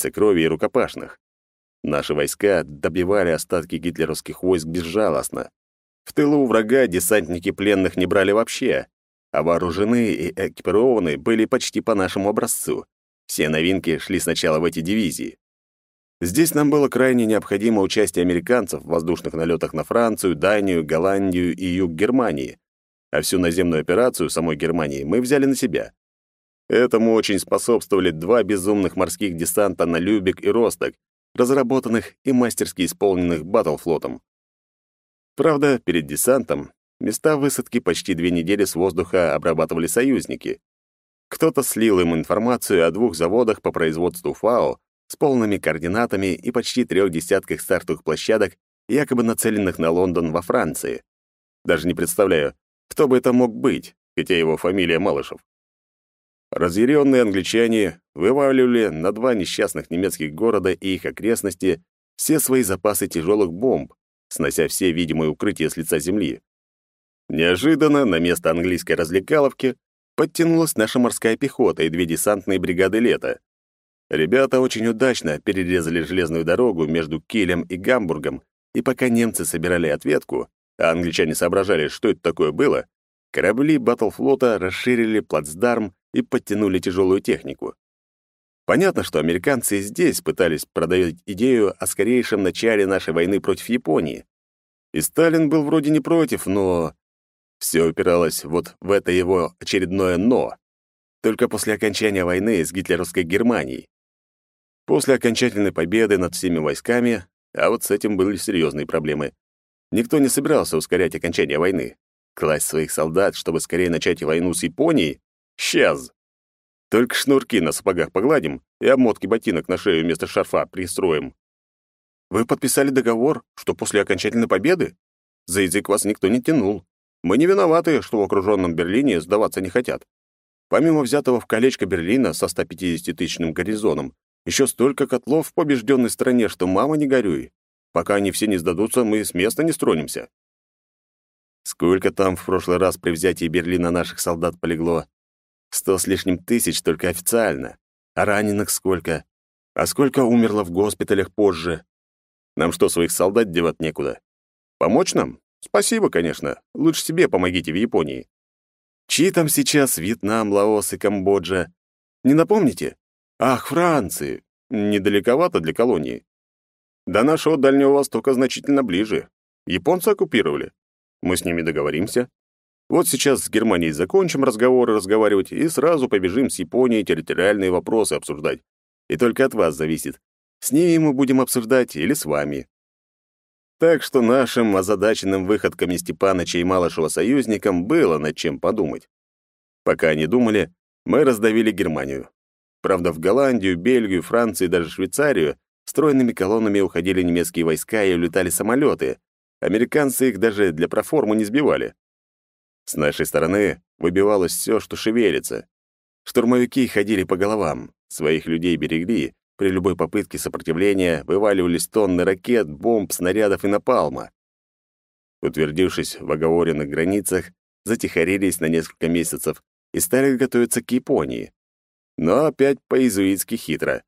столице крови и рукопашных. Наши войска добивали остатки гитлеровских войск безжалостно. В тылу врага десантники пленных не брали вообще, а вооружены и экипированы были почти по нашему образцу. Все новинки шли сначала в эти дивизии. Здесь нам было крайне необходимо участие американцев в воздушных налетах на Францию, Данию, Голландию и юг Германии, а всю наземную операцию самой Германии мы взяли на себя. Этому очень способствовали два безумных морских десанта на Любек и Росток, разработанных и мастерски исполненных Баттлфлотом. Правда, перед десантом места высадки почти две недели с воздуха обрабатывали союзники. Кто-то слил им информацию о двух заводах по производству ФАО с полными координатами и почти трех десятках стартовых площадок, якобы нацеленных на Лондон во Франции. Даже не представляю, кто бы это мог быть, хотя его фамилия Малышев. Разъяренные англичане вываливали на два несчастных немецких города и их окрестности все свои запасы тяжелых бомб, снося все видимые укрытия с лица земли. Неожиданно на место английской развлекаловки подтянулась наша морская пехота и две десантные бригады лета. Ребята очень удачно перерезали железную дорогу между Килем и Гамбургом, и пока немцы собирали ответку, а англичане соображали, что это такое было, корабли Баттлфлота расширили плацдарм и подтянули тяжелую технику. Понятно, что американцы здесь пытались продавить идею о скорейшем начале нашей войны против Японии. И Сталин был вроде не против, но... Все упиралось вот в это его очередное «но». Только после окончания войны с гитлеровской Германией. После окончательной победы над всеми войсками, а вот с этим были серьезные проблемы, никто не собирался ускорять окончание войны. Класть своих солдат, чтобы скорее начать войну с Японией? Сейчас. Только шнурки на сапогах погладим и обмотки ботинок на шею вместо шарфа пристроим. Вы подписали договор, что после окончательной победы? За язык вас никто не тянул. Мы не виноваты, что в окруженном Берлине сдаваться не хотят. Помимо взятого в колечко Берлина со 150-тысячным горизоном, еще столько котлов в побежденной стране, что мама не горюй. Пока они все не сдадутся, мы с места не стронемся. Сколько там в прошлый раз при взятии Берлина наших солдат полегло? Сто с лишним тысяч только официально. А раненых сколько? А сколько умерло в госпиталях позже? Нам что, своих солдат девать некуда? Помочь нам? Спасибо, конечно. Лучше себе помогите в Японии. Чьи там сейчас Вьетнам, Лаос и Камбоджа? Не напомните? Ах, Франции! Недалековато для колонии. До нашего Дальнего Востока значительно ближе. Японцы оккупировали. Мы с ними договоримся. Вот сейчас с Германией закончим разговоры разговаривать и сразу побежим с Японией территориальные вопросы обсуждать. И только от вас зависит, с ней мы будем обсуждать или с вами. Так что нашим озадаченным выходками Степаныча и Малышева союзникам было над чем подумать. Пока они думали, мы раздавили Германию. Правда, в Голландию, Бельгию, Францию и даже Швейцарию стройными колоннами уходили немецкие войска и улетали самолеты. Американцы их даже для проформы не сбивали. С нашей стороны выбивалось все, что шевелится. Штурмовики ходили по головам, своих людей берегли, при любой попытке сопротивления вываливались тонны ракет, бомб, снарядов и напалма. Утвердившись в оговоренных границах, затихарились на несколько месяцев и стали готовиться к Японии. Но опять по-изуитски хитро.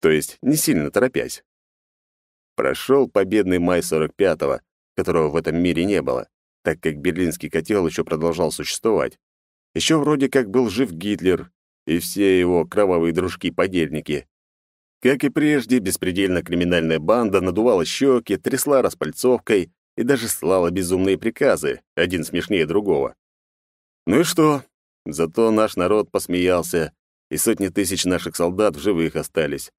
То есть не сильно торопясь. Прошел победный май 45-го, которого в этом мире не было так как берлинский котел еще продолжал существовать. Еще вроде как был жив Гитлер и все его кровавые дружки-подельники. Как и прежде, беспредельно криминальная банда надувала щеки, трясла распальцовкой и даже слала безумные приказы, один смешнее другого. Ну и что? Зато наш народ посмеялся, и сотни тысяч наших солдат в живых остались.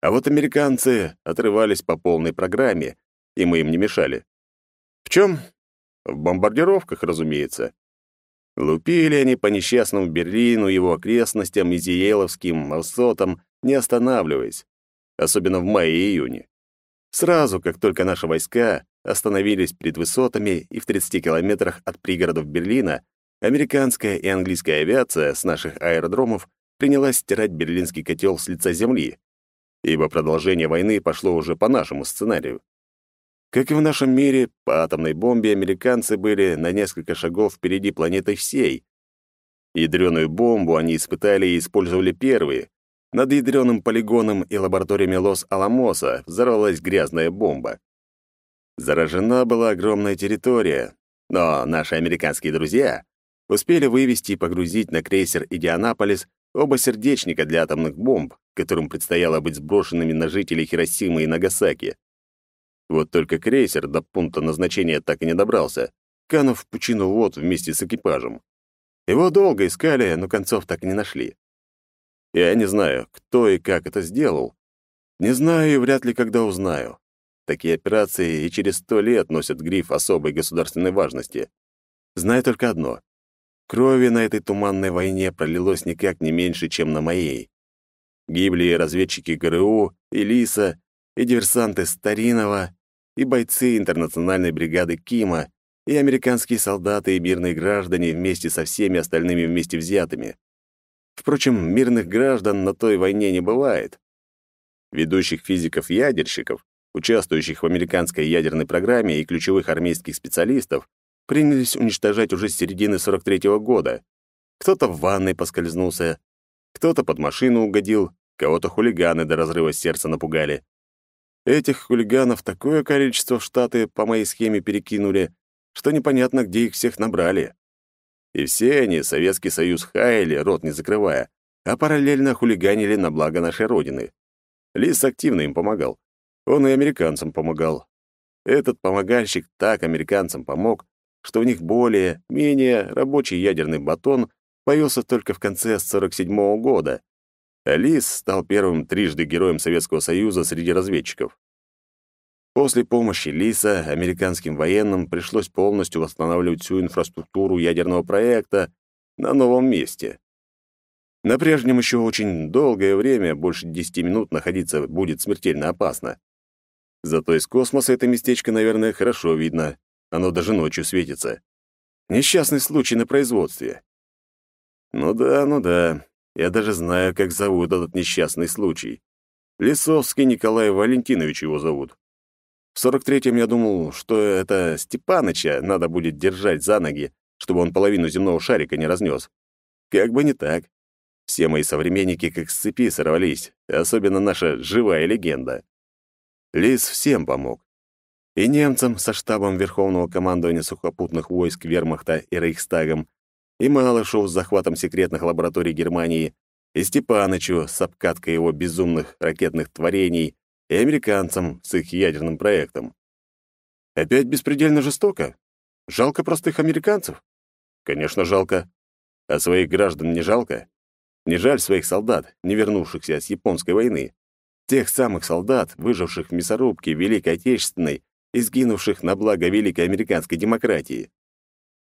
А вот американцы отрывались по полной программе, и мы им не мешали. В чем в бомбардировках, разумеется. Лупили они по несчастному Берлину, его окрестностям, Изиеловским высотам, не останавливаясь, особенно в мае и июне. Сразу, как только наши войска остановились перед высотами и в 30 километрах от пригородов Берлина, американская и английская авиация с наших аэродромов принялась стирать берлинский котел с лица земли, ибо продолжение войны пошло уже по нашему сценарию. Как и в нашем мире, по атомной бомбе американцы были на несколько шагов впереди планеты всей. Ядреную бомбу они испытали и использовали первые, над ядреным полигоном и лабораториями Лос-Аламоса взорвалась грязная бомба. Заражена была огромная территория, но наши американские друзья успели вывести и погрузить на крейсер «Идианаполис» оба сердечника для атомных бомб, которым предстояло быть сброшенными на жителей Хиросимы и Нагасаки. Вот только крейсер до пункта назначения так и не добрался, канув в пучину вод вместе с экипажем. Его долго искали, но концов так и не нашли. Я не знаю, кто и как это сделал. Не знаю и вряд ли когда узнаю. Такие операции и через сто лет носят гриф особой государственной важности. Знаю только одно. Крови на этой туманной войне пролилось никак не меньше, чем на моей. Гибли разведчики ГРУ, и ЛИСа, и диверсанты Старинова, и бойцы интернациональной бригады Кима, и американские солдаты и мирные граждане вместе со всеми остальными вместе взятыми. Впрочем, мирных граждан на той войне не бывает. Ведущих физиков-ядерщиков, участвующих в американской ядерной программе и ключевых армейских специалистов, принялись уничтожать уже с середины 43-го года. Кто-то в ванной поскользнулся, кто-то под машину угодил, кого-то хулиганы до разрыва сердца напугали. Этих хулиганов такое количество в Штаты по моей схеме перекинули, что непонятно, где их всех набрали. И все они Советский Союз хаяли, рот не закрывая, а параллельно хулиганили на благо нашей Родины. Лис активно им помогал. Он и американцам помогал. Этот помогальщик так американцам помог, что у них более-менее рабочий ядерный батон появился только в конце 47 -го года, а Лис стал первым трижды героем Советского Союза среди разведчиков. После помощи Лиса американским военным пришлось полностью восстанавливать всю инфраструктуру ядерного проекта на новом месте. На прежнем еще очень долгое время, больше 10 минут, находиться будет смертельно опасно. Зато из космоса это местечко, наверное, хорошо видно. Оно даже ночью светится. Несчастный случай на производстве. Ну да, ну да. Я даже знаю, как зовут этот несчастный случай. Лисовский Николай Валентинович его зовут. В 43-м я думал, что это Степаныча надо будет держать за ноги, чтобы он половину земного шарика не разнес. Как бы не так. Все мои современники как с цепи сорвались, особенно наша живая легенда. Лис всем помог. И немцам со штабом Верховного командования сухопутных войск Вермахта и Рейхстагом, и Малышу с захватом секретных лабораторий Германии, и Степанычу с обкаткой его безумных ракетных творений, и американцам с их ядерным проектом. Опять беспредельно жестоко? Жалко простых американцев? Конечно, жалко. А своих граждан не жалко? Не жаль своих солдат, не вернувшихся с японской войны. Тех самых солдат, выживших в мясорубке Великой Отечественной и сгинувших на благо великой американской демократии.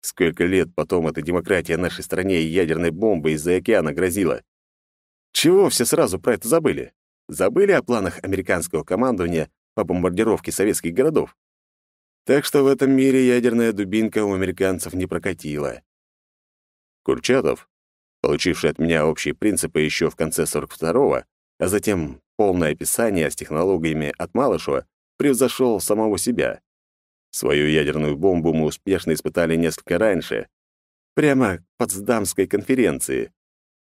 Сколько лет потом эта демократия нашей стране ядерной бомбой из-за океана грозила? Чего все сразу про это забыли? Забыли о планах американского командования по бомбардировке советских городов? Так что в этом мире ядерная дубинка у американцев не прокатила. Курчатов, получивший от меня общие принципы еще в конце 42-го, а затем полное описание с технологиями от Малышева, превзошел самого себя. Свою ядерную бомбу мы успешно испытали несколько раньше, прямо к Потсдамской конференции.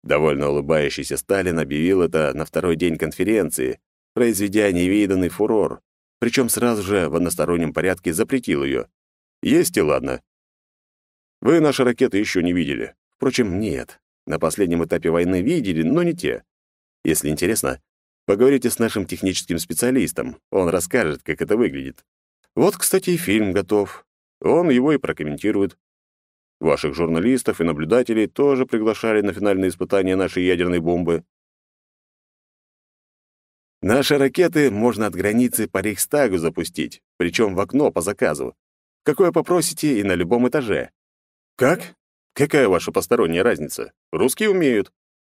Довольно улыбающийся Сталин объявил это на второй день конференции, произведя невиданный фурор, причем сразу же в одностороннем порядке запретил ее. Есть и ладно. Вы наши ракеты еще не видели. Впрочем, нет. На последнем этапе войны видели, но не те. Если интересно, поговорите с нашим техническим специалистом. Он расскажет, как это выглядит. Вот, кстати, и фильм готов. Он его и прокомментирует. Ваших журналистов и наблюдателей тоже приглашали на финальные испытания нашей ядерной бомбы. Наши ракеты можно от границы по Рейхстагу запустить, причем в окно по заказу. Какое попросите и на любом этаже. Как? Какая ваша посторонняя разница? Русские умеют.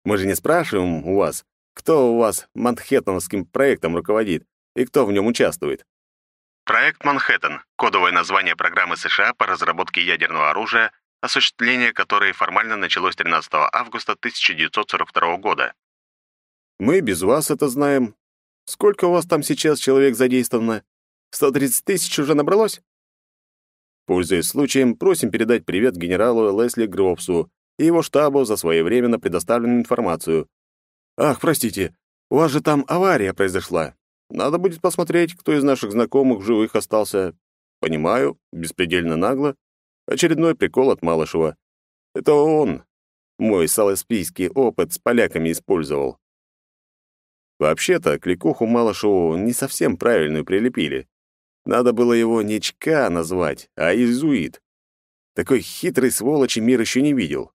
Мы же не спрашиваем у вас, кто у вас Манхэттеновским проектом руководит и кто в нем участвует. Проект «Манхэттен» — кодовое название программы США по разработке ядерного оружия осуществление которой формально началось 13 августа 1942 года. Мы без вас это знаем. Сколько у вас там сейчас человек задействовано? 130 тысяч уже набралось? Пользуясь случаем, просим передать привет генералу Лесли Гробсу и его штабу за своевременно предоставленную информацию. «Ах, простите, у вас же там авария произошла. Надо будет посмотреть, кто из наших знакомых живых остался. Понимаю, беспредельно нагло. Очередной прикол от Малышева. Это он мой саласпийский опыт с поляками использовал. Вообще-то, кликуху Малышеву не совсем правильную прилепили. Надо было его не Чка назвать, а Изуит. Такой хитрый сволочи мир еще не видел.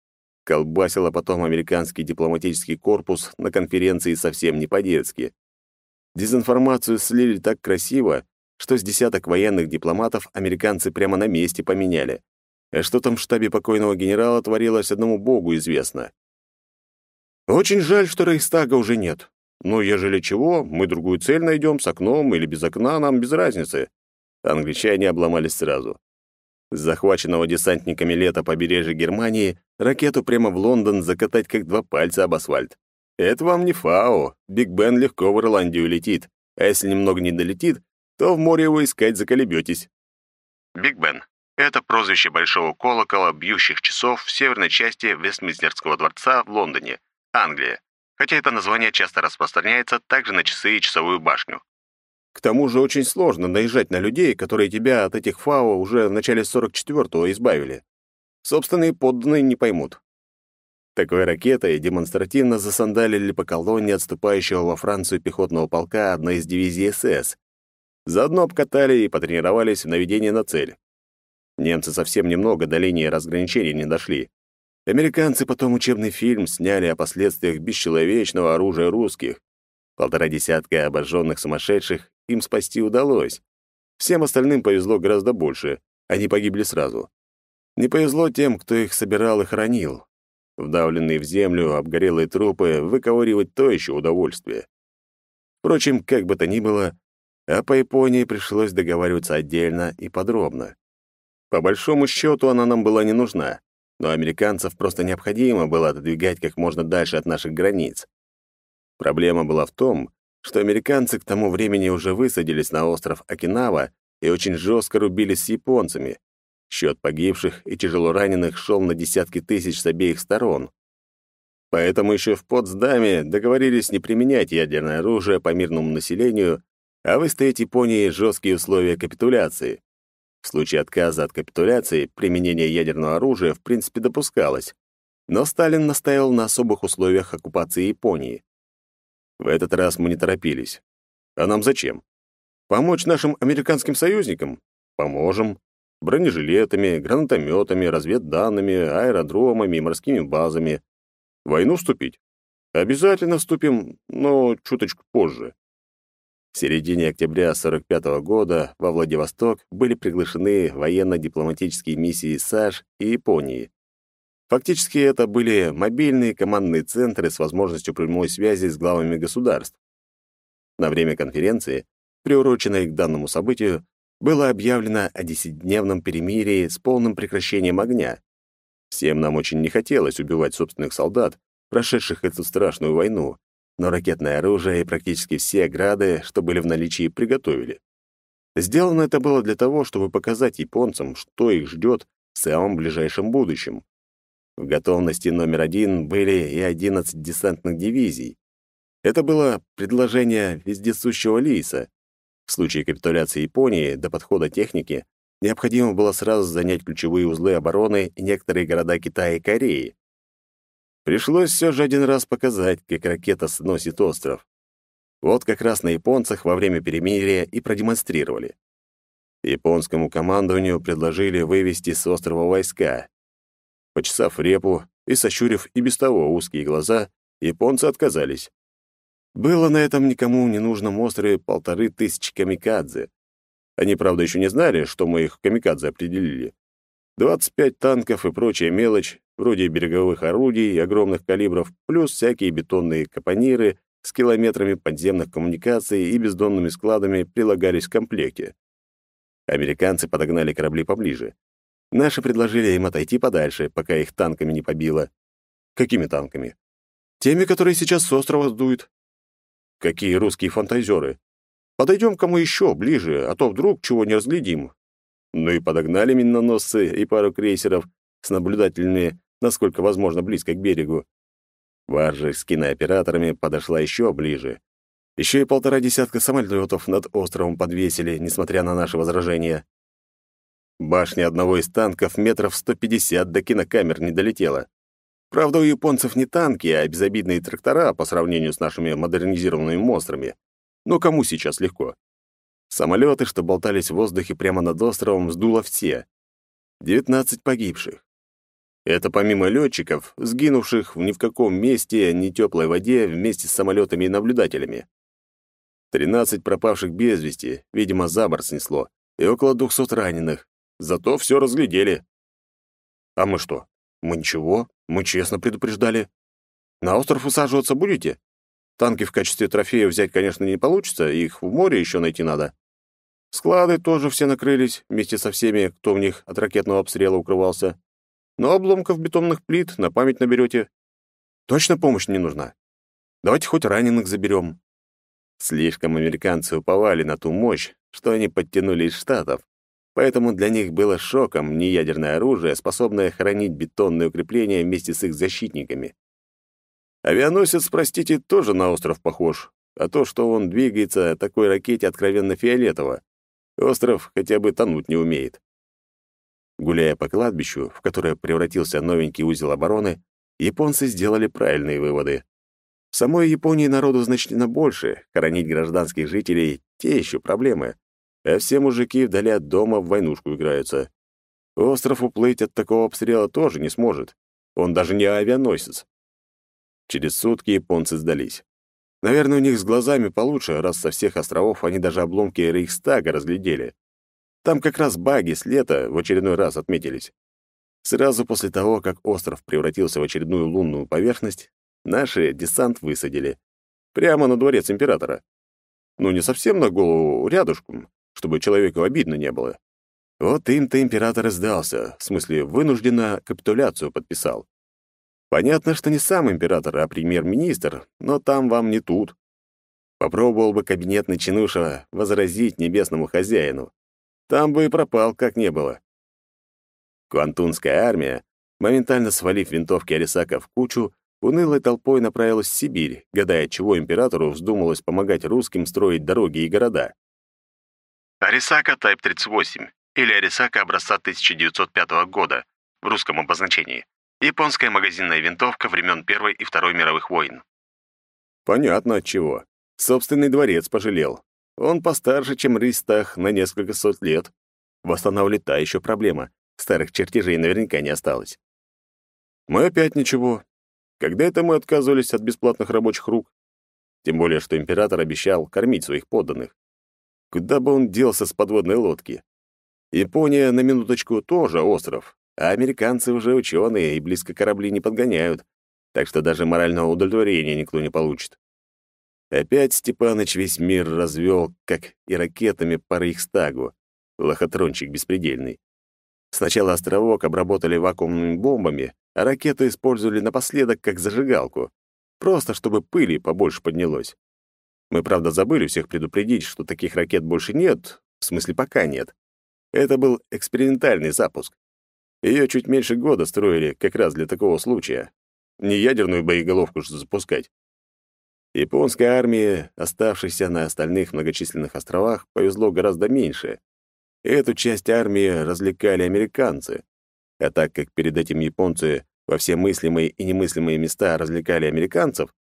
Колбасило потом американский дипломатический корпус на конференции совсем не по-детски. Дезинформацию слили так красиво, что с десяток военных дипломатов американцы прямо на месте поменяли. А что там в штабе покойного генерала творилось, одному богу известно. Очень жаль, что Рейхстага уже нет. Но ежели чего, мы другую цель найдем с окном или без окна, нам без разницы. Англичане обломались сразу. С захваченного десантниками лета побережья Германии ракету прямо в Лондон закатать как два пальца об асфальт. Это вам не фау. Биг Бен легко в Ирландию летит. А если немного не долетит, то в море его искать заколебетесь. Биг Бен — это прозвище большого колокола, бьющих часов в северной части Вестминстерского дворца в Лондоне, Англия, хотя это название часто распространяется также на часы и часовую башню. К тому же очень сложно наезжать на людей, которые тебя от этих фау уже в начале 44-го избавили. Собственные подданные не поймут. Такой ракетой демонстративно засандалили по колонне отступающего во Францию пехотного полка одной из дивизий СС. Заодно обкатали и потренировались в наведении на цель. Немцы совсем немного до линии разграничения не дошли. Американцы потом учебный фильм сняли о последствиях бесчеловечного оружия русских. Полтора десятка обожженных сумасшедших им спасти удалось. Всем остальным повезло гораздо больше, они погибли сразу. Не повезло тем, кто их собирал и хранил. Вдавленные в землю обгорелые трупы выковыривать то еще удовольствие. Впрочем, как бы то ни было, а по Японии пришлось договариваться отдельно и подробно. По большому счету она нам была не нужна, но американцев просто необходимо было отодвигать как можно дальше от наших границ. Проблема была в том, что американцы к тому времени уже высадились на остров Окинава и очень жестко рубились с японцами. Счет погибших и тяжело раненых шел на десятки тысяч с обеих сторон. Поэтому еще в Потсдаме договорились не применять ядерное оружие по мирному населению, а выставить Японии жесткие условия капитуляции. В случае отказа от капитуляции применение ядерного оружия в принципе допускалось, но Сталин настаивал на особых условиях оккупации Японии. В этот раз мы не торопились. А нам зачем? Помочь нашим американским союзникам? Поможем. Бронежилетами, гранатометами, разведданными, аэродромами и морскими базами. Войну вступить? Обязательно вступим, но чуточку позже. В середине октября 45 -го года во Владивосток были приглашены военно-дипломатические миссии САШ и Японии. Фактически это были мобильные командные центры с возможностью прямой связи с главами государств. На время конференции, приуроченной к данному событию, было объявлено о десятидневном перемирии с полным прекращением огня. Всем нам очень не хотелось убивать собственных солдат, прошедших эту страшную войну, но ракетное оружие и практически все ограды, что были в наличии, приготовили. Сделано это было для того, чтобы показать японцам, что их ждет в самом ближайшем будущем. В готовности номер один были и 11 десантных дивизий. Это было предложение вездесущего Лиса. В случае капитуляции Японии до подхода техники необходимо было сразу занять ключевые узлы обороны и некоторые города Китая и Кореи. Пришлось все же один раз показать, как ракета сносит остров. Вот как раз на японцах во время перемирия и продемонстрировали. Японскому командованию предложили вывести с острова войска, Почесав репу и сощурив и без того узкие глаза, японцы отказались. Было на этом никому не нужном острове полторы тысячи камикадзе. Они, правда, еще не знали, что мы их камикадзе определили. 25 танков и прочая мелочь, вроде береговых орудий огромных калибров, плюс всякие бетонные капониры с километрами подземных коммуникаций и бездонными складами прилагались в комплекте. Американцы подогнали корабли поближе. Наши предложили им отойти подальше, пока их танками не побило. Какими танками? Теми, которые сейчас с острова сдуют. Какие русские фантазеры. Подойдем к кому еще ближе, а то вдруг чего не разглядим. Ну и подогнали миноносцы и пару крейсеров с наблюдательными, насколько возможно, близко к берегу. Баржа с кинооператорами подошла еще ближе. Еще и полтора десятка самолетов над островом подвесили, несмотря на наши возражения. Башня одного из танков метров 150 до кинокамер не долетела. Правда, у японцев не танки, а безобидные трактора по сравнению с нашими модернизированными монстрами. Но кому сейчас легко? Самолеты, что болтались в воздухе прямо над островом, сдуло все. 19 погибших. Это помимо летчиков, сгинувших в ни в каком месте, ни теплой воде вместе с самолетами и наблюдателями. 13 пропавших без вести, видимо, за борт снесло, и около 200 раненых. Зато все разглядели. А мы что? Мы ничего, мы честно предупреждали. На остров усаживаться будете? Танки в качестве трофея взять, конечно, не получится, их в море еще найти надо. Склады тоже все накрылись, вместе со всеми, кто в них от ракетного обстрела укрывался. Но обломков бетонных плит на память наберете. Точно помощь не нужна. Давайте хоть раненых заберем. Слишком американцы уповали на ту мощь, что они подтянули из Штатов, Поэтому для них было шоком неядерное оружие, способное хранить бетонные укрепления вместе с их защитниками. Авианосец, простите, тоже на остров похож, а то, что он двигается такой ракете откровенно фиолетово. Остров хотя бы тонуть не умеет. Гуляя по кладбищу, в которое превратился новенький узел обороны, японцы сделали правильные выводы. В самой Японии народу значительно больше, хоронить гражданских жителей — те еще проблемы а все мужики вдали от дома в войнушку играются. Остров уплыть от такого обстрела тоже не сможет. Он даже не авианосец. Через сутки японцы сдались. Наверное, у них с глазами получше, раз со всех островов они даже обломки Рейхстага разглядели. Там как раз баги с лета в очередной раз отметились. Сразу после того, как остров превратился в очередную лунную поверхность, наши десант высадили. Прямо на дворец императора. Ну, не совсем на голову, рядышком, чтобы человеку обидно не было. Вот им-то император и сдался, в смысле, вынужденно капитуляцию подписал. Понятно, что не сам император, а премьер-министр, но там вам не тут. Попробовал бы кабинетный чинуша возразить небесному хозяину. Там бы и пропал, как не было. Квантунская армия, моментально свалив винтовки Арисака в кучу, унылой толпой направилась в Сибирь, гадая, чего императору вздумалось помогать русским строить дороги и города. Арисака Type 38 или Арисака образца 1905 года в русском обозначении. Японская магазинная винтовка времен Первой и Второй мировых войн. Понятно от чего. Собственный дворец пожалел. Он постарше, чем Ристах на несколько сот лет. Восстанавливать та еще проблема. Старых чертежей наверняка не осталось. Мы опять ничего. Когда это мы отказывались от бесплатных рабочих рук? Тем более, что император обещал кормить своих подданных. Куда бы он делся с подводной лодки? Япония, на минуточку, тоже остров, а американцы уже ученые и близко корабли не подгоняют, так что даже морального удовлетворения никто не получит. Опять Степаныч весь мир развел, как и ракетами по Рейхстагу. Лохотрончик беспредельный. Сначала островок обработали вакуумными бомбами, а ракету использовали напоследок как зажигалку, просто чтобы пыли побольше поднялось. Мы, правда, забыли всех предупредить, что таких ракет больше нет, в смысле пока нет. Это был экспериментальный запуск. Ее чуть меньше года строили как раз для такого случая. Не ядерную боеголовку же запускать. Японской армии, оставшейся на остальных многочисленных островах, повезло гораздо меньше. Эту часть армии развлекали американцы. А так как перед этим японцы во все мыслимые и немыслимые места развлекали американцев,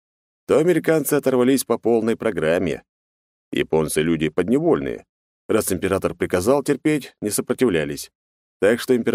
то американцы оторвались по полной программе. Японцы — люди подневольные. Раз император приказал терпеть, не сопротивлялись. Так что император